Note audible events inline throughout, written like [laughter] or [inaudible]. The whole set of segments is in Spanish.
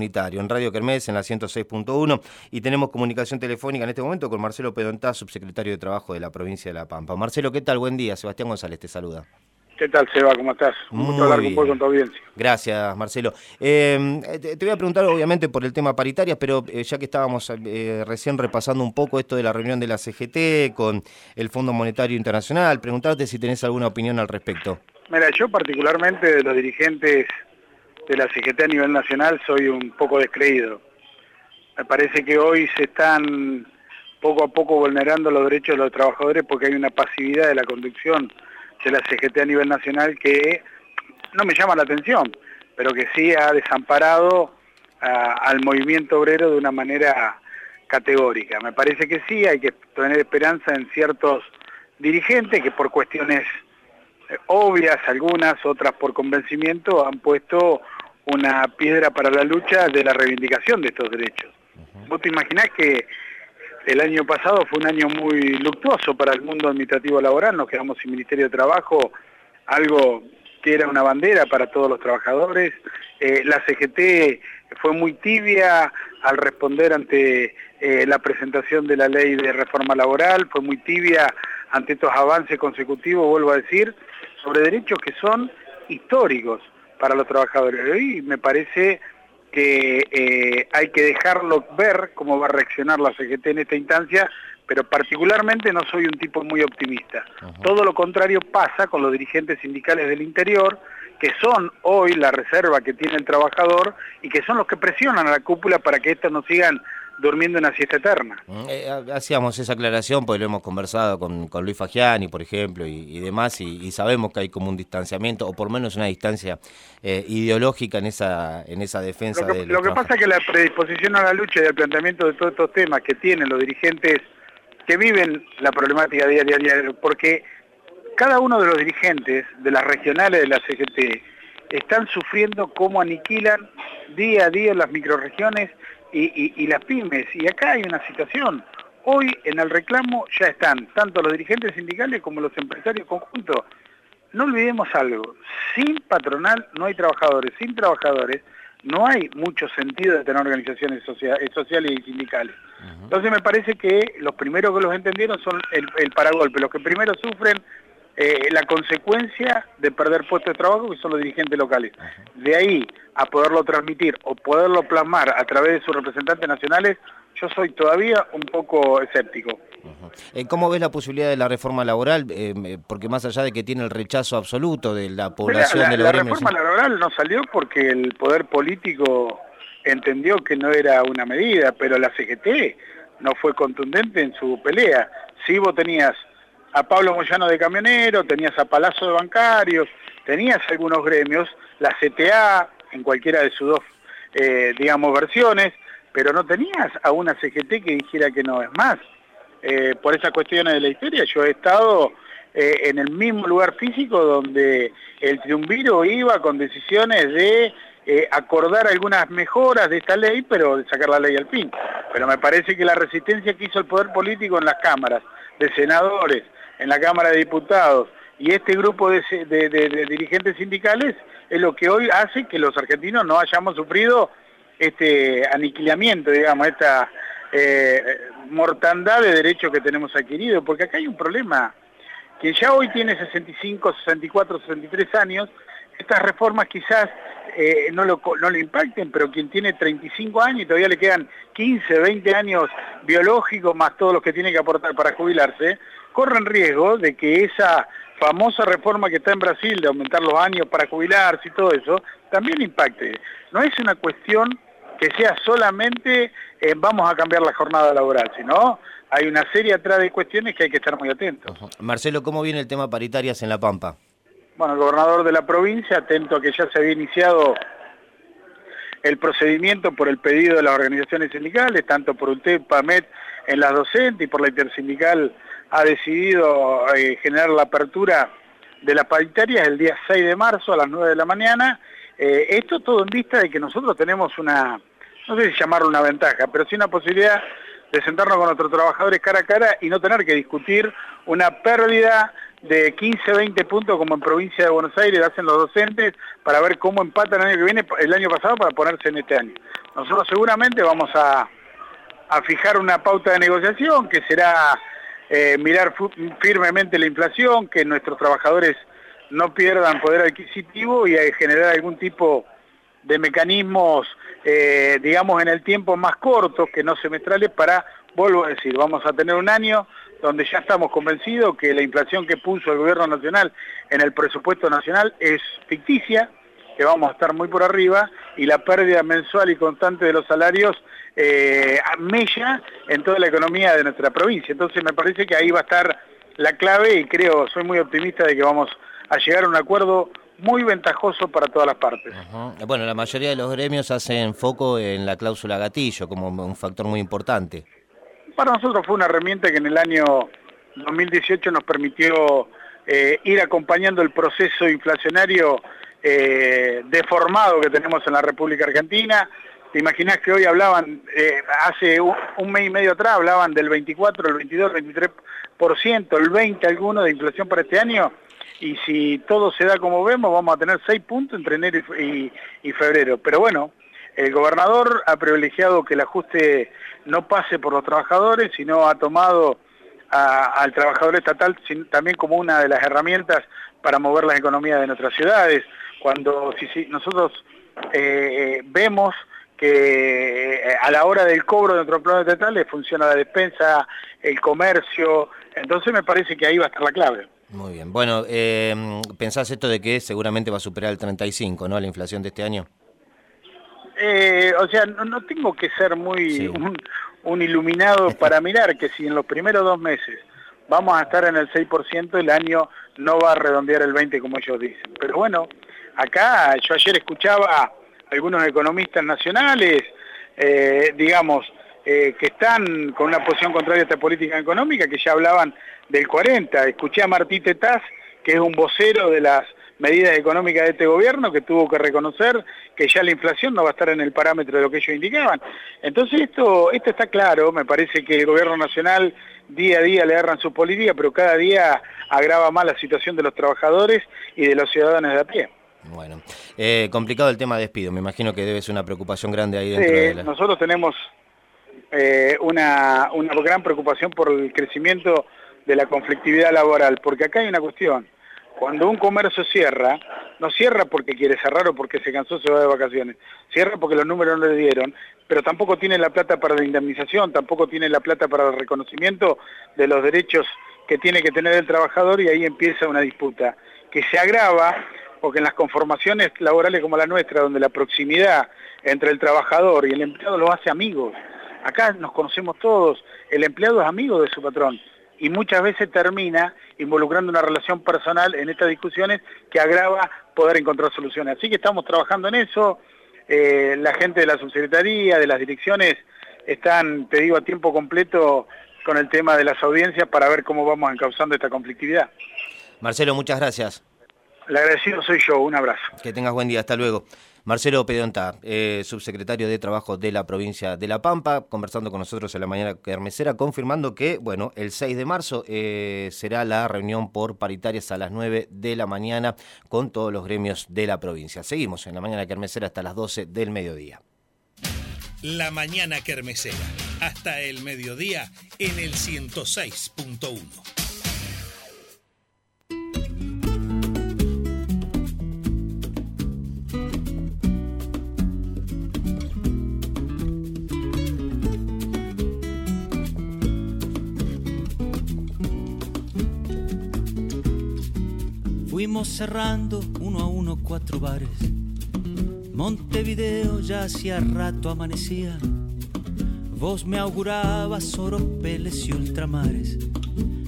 En Radio Kermés, en la 106.1, y tenemos comunicación telefónica en este momento con Marcelo Pedontá, subsecretario de Trabajo de la provincia de La Pampa. Marcelo, ¿qué tal? Buen día. Sebastián González te saluda. ¿Qué tal, Seba? ¿Cómo estás? Un gusto hablar con, con tu audiencia. Gracias, Marcelo. Eh, te, voy a preguntar, obviamente, por el tema paritarias, pero eh, ya que estábamos eh, recién repasando un poco esto de la reunión de la CGT con el Fondo Monetario Internacional, preguntarte si tenés alguna opinión al respecto. Mira, yo particularmente de los dirigentes de la CGT a nivel nacional soy un poco descreído. Me parece que hoy se están poco a poco vulnerando los derechos de los trabajadores porque hay una pasividad de la conducción de la CGT a nivel nacional que no me llama la atención, pero que sí ha desamparado al movimiento obrero de una manera categórica. Me parece que sí, hay que tener esperanza en ciertos dirigentes que por cuestiones eh, obvias, algunas, otras por convencimiento, han puesto una piedra para la lucha de la reivindicación de estos derechos. Vos te imaginás que el año pasado fue un año muy luctuoso para el mundo administrativo laboral, nos quedamos sin Ministerio de Trabajo, algo que era una bandera para todos los trabajadores. Eh, la CGT fue muy tibia al responder ante eh, la presentación de la ley de reforma laboral, fue muy tibia ante estos avances consecutivos, vuelvo a decir, sobre derechos que son históricos para los trabajadores. Y me parece que eh, hay que dejarlo ver cómo va a reaccionar la CGT en esta instancia, pero particularmente no soy un tipo muy optimista. Todo lo contrario pasa con los dirigentes sindicales del interior, que son hoy la reserva que tiene el trabajador y que son los que presionan a la cúpula para que éstas no sigan durmiendo en una siesta eterna. Mm, eh, hacíamos esa aclaración porque lo hemos conversado con, con Luis Fagiani, por ejemplo, y, demás, y, sabemos que hay como un distanciamiento, o por lo menos una distancia eh, ideológica en esa, en esa defensa. Lo que, lo que pasa es que la predisposición a la lucha y al planteamiento de todos estos temas que tienen los dirigentes que viven la problemática diaria, diaria, porque cada uno de los dirigentes de las regionales de la CGT están sufriendo cómo aniquilan día a día las microregiones y, las pymes. Y acá hay una situación. Hoy en el reclamo ya están tanto los dirigentes sindicales como los empresarios conjuntos. No olvidemos algo, sin patronal no hay trabajadores, sin trabajadores no hay mucho sentido de tener organizaciones eh, sociales y sindicales. Entonces me parece que los primeros que los entendieron son el, el paragolpe, los que primero sufren eh, la consecuencia de perder puestos de trabajo que son los dirigentes locales. De ahí a poderlo transmitir o poderlo plasmar a través de sus representantes nacionales, yo soy todavía un poco escéptico. Eh, ¿Cómo ves la posibilidad de la reforma laboral? Eh, porque más allá de que tiene el rechazo absoluto de la población de la, la reforma laboral no salió porque el poder político entendió que no era una medida, pero la CGT no fue contundente en su pelea. Si vos tenías a Pablo Moyano de camionero, tenías a Palazzo de bancarios, tenías algunos gremios, la CTA en cualquiera de sus dos, eh, digamos, versiones, pero no tenías a una CGT que dijera que no es más. Eh, por esas cuestiones de la historia, yo he estado eh, en el mismo lugar físico donde el triunviro iba con decisiones de acordar algunas mejoras de esta ley, pero de sacar la ley al fin. Pero me parece que la resistencia que hizo el poder político en las cámaras, de senadores, en la Cámara de Diputados. Y este grupo de, dirigentes sindicales es lo que hoy hace que los argentinos no hayamos sufrido este aniquilamiento, digamos, esta eh, mortandad de derechos que tenemos adquirido, porque acá hay un problema, que ya hoy tiene 65, 64, 63 años, estas reformas quizás eh, no, lo, no lo impacten, pero quien tiene 35 años y todavía le quedan 15, 20 años biológicos más todos los que tiene que aportar para jubilarse, corren riesgo de que esa famosa reforma que está en Brasil de aumentar los años para jubilarse y todo eso, también impacte. No es una cuestión que sea solamente eh, vamos a cambiar la jornada laboral, sino hay una serie atrás de cuestiones que hay que estar muy atentos. Marcelo, ¿cómo viene el tema paritarias en La Pampa? Bueno, el gobernador de la provincia, atento a que ya se había iniciado el procedimiento por el pedido de las organizaciones sindicales, tanto por UTEP, PAMET en las docentes y por la intersindical ha decidido eh, generar la apertura de la paritaria el día 6 de marzo a las 9 de la mañana. Eh, esto todo en vista de que nosotros tenemos una, no sé si llamarlo una ventaja, pero sí una posibilidad de sentarnos con nuestros trabajadores cara a cara y no tener que discutir una pérdida de 15, 20 puntos como en provincia de Buenos Aires hacen los docentes para ver cómo empatan el año que viene, el año pasado para ponerse en este año. Nosotros seguramente vamos a, fijar una pauta de negociación que será eh, mirar firmemente la inflación, que nuestros trabajadores no pierdan poder adquisitivo y generar algún tipo de mecanismos, eh, digamos, en el tiempo más corto, que no semestrales, para, vuelvo a decir, vamos a tener un año donde ya estamos convencidos que la inflación que puso el gobierno nacional en el presupuesto nacional es ficticia, que vamos a estar muy por arriba, y la pérdida mensual y constante de los salarios eh, mella en toda la economía de nuestra provincia. Entonces me parece que ahí va a estar la clave y creo, soy muy optimista de que vamos a llegar a un acuerdo muy ventajoso para todas las partes. Bueno, la mayoría de los gremios hacen foco en la cláusula gatillo como un factor muy importante. Para nosotros fue una herramienta que en el año 2018 nos permitió eh, ir acompañando el proceso inflacionario eh, deformado que tenemos en la República Argentina. Te imaginas que hoy hablaban, eh, hace un, mes y medio atrás hablaban del 24, el 22, el 23%, el 20% alguno de inflación para este año, y si todo se da como vemos, vamos a tener 6 puntos entre enero y, febrero. Pero bueno, el gobernador ha privilegiado que el ajuste no pase por los trabajadores, sino ha tomado al trabajador estatal también como una de las herramientas para mover las economías de nuestras ciudades. Cuando nosotros eh, vemos que eh, a la hora del cobro de nuestros planes estatales funciona la despensa, el comercio, entonces me parece que ahí va a estar la clave. Muy bien. Bueno, eh, ¿pensás esto de que seguramente va a superar el 35, ¿no? La inflación de este año. Eh, o sea, no, tengo que ser muy un, iluminado [laughs] para mirar que si en los primeros dos meses vamos a estar en el 6%, el año no va a redondear el 20% como ellos dicen. Pero bueno, acá yo ayer escuchaba algunos economistas nacionales, eh, digamos, eh, que están con una posición contraria a esta política económica, que ya hablaban del 40. Escuché a Martí Tetaz, que es un vocero de las medidas económicas de este gobierno que tuvo que reconocer que ya la inflación no va a estar en el parámetro de lo que ellos indicaban. Entonces esto, esto está claro, me parece que el gobierno nacional día a día le agarran su política, pero cada día agrava más la situación de los trabajadores y de los ciudadanos de a pie. Bueno, eh, complicado el tema de despido, me imagino que debe ser una preocupación grande ahí dentro de Nosotros tenemos eh, una, una gran preocupación por el crecimiento de la conflictividad laboral, porque acá hay una cuestión, cuando un comercio cierra, no cierra porque quiere cerrar o porque se cansó, se va de vacaciones. Cierra porque los números no le dieron, pero tampoco tiene la plata para la indemnización, tampoco tiene la plata para el reconocimiento de los derechos que tiene que tener el trabajador y ahí empieza una disputa que se agrava porque en las conformaciones laborales como la nuestra, donde la proximidad entre el trabajador y el empleado lo hace amigos. Acá nos conocemos todos, el empleado es amigo de su patrón y muchas veces termina involucrando una relación personal en estas discusiones que agrava poder encontrar soluciones. Así que estamos trabajando en eso, eh, la gente de la subsecretaría, de las direcciones, están, te digo, a tiempo completo con el tema de las audiencias para ver cómo vamos encauzando esta conflictividad. Marcelo, muchas gracias. El agradecido soy yo, un abrazo. Que tengas buen día, hasta luego. Marcelo Pedonta, eh, subsecretario de Trabajo de la provincia de La Pampa, conversando con nosotros en la mañana kermesera, confirmando que, bueno, el 6 de marzo eh, será la reunión por paritarias a las 9 de la mañana con todos los gremios de la provincia. Seguimos en la mañana kermesera hasta las 12 del mediodía. La mañana kermesera, hasta el mediodía en el 106.1. Fuimos cerrando uno a uno cuatro bares. Montevideo ya hacía rato amanecía. Vos me augurabas oropeles y ultramares.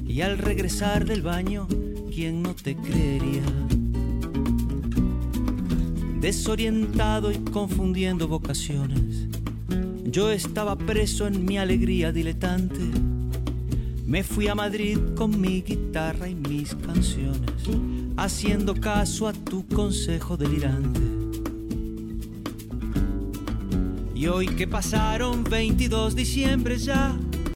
Y al regresar del baño, ¿quién no te creería? Desorientado y confundiendo vocaciones, yo estaba preso en mi alegría diletante me fui a Madrid con mi guitarra y mis canciones, haciendo caso a tu consejo delirante. Y hoy que pasaron 22 diciembre ya,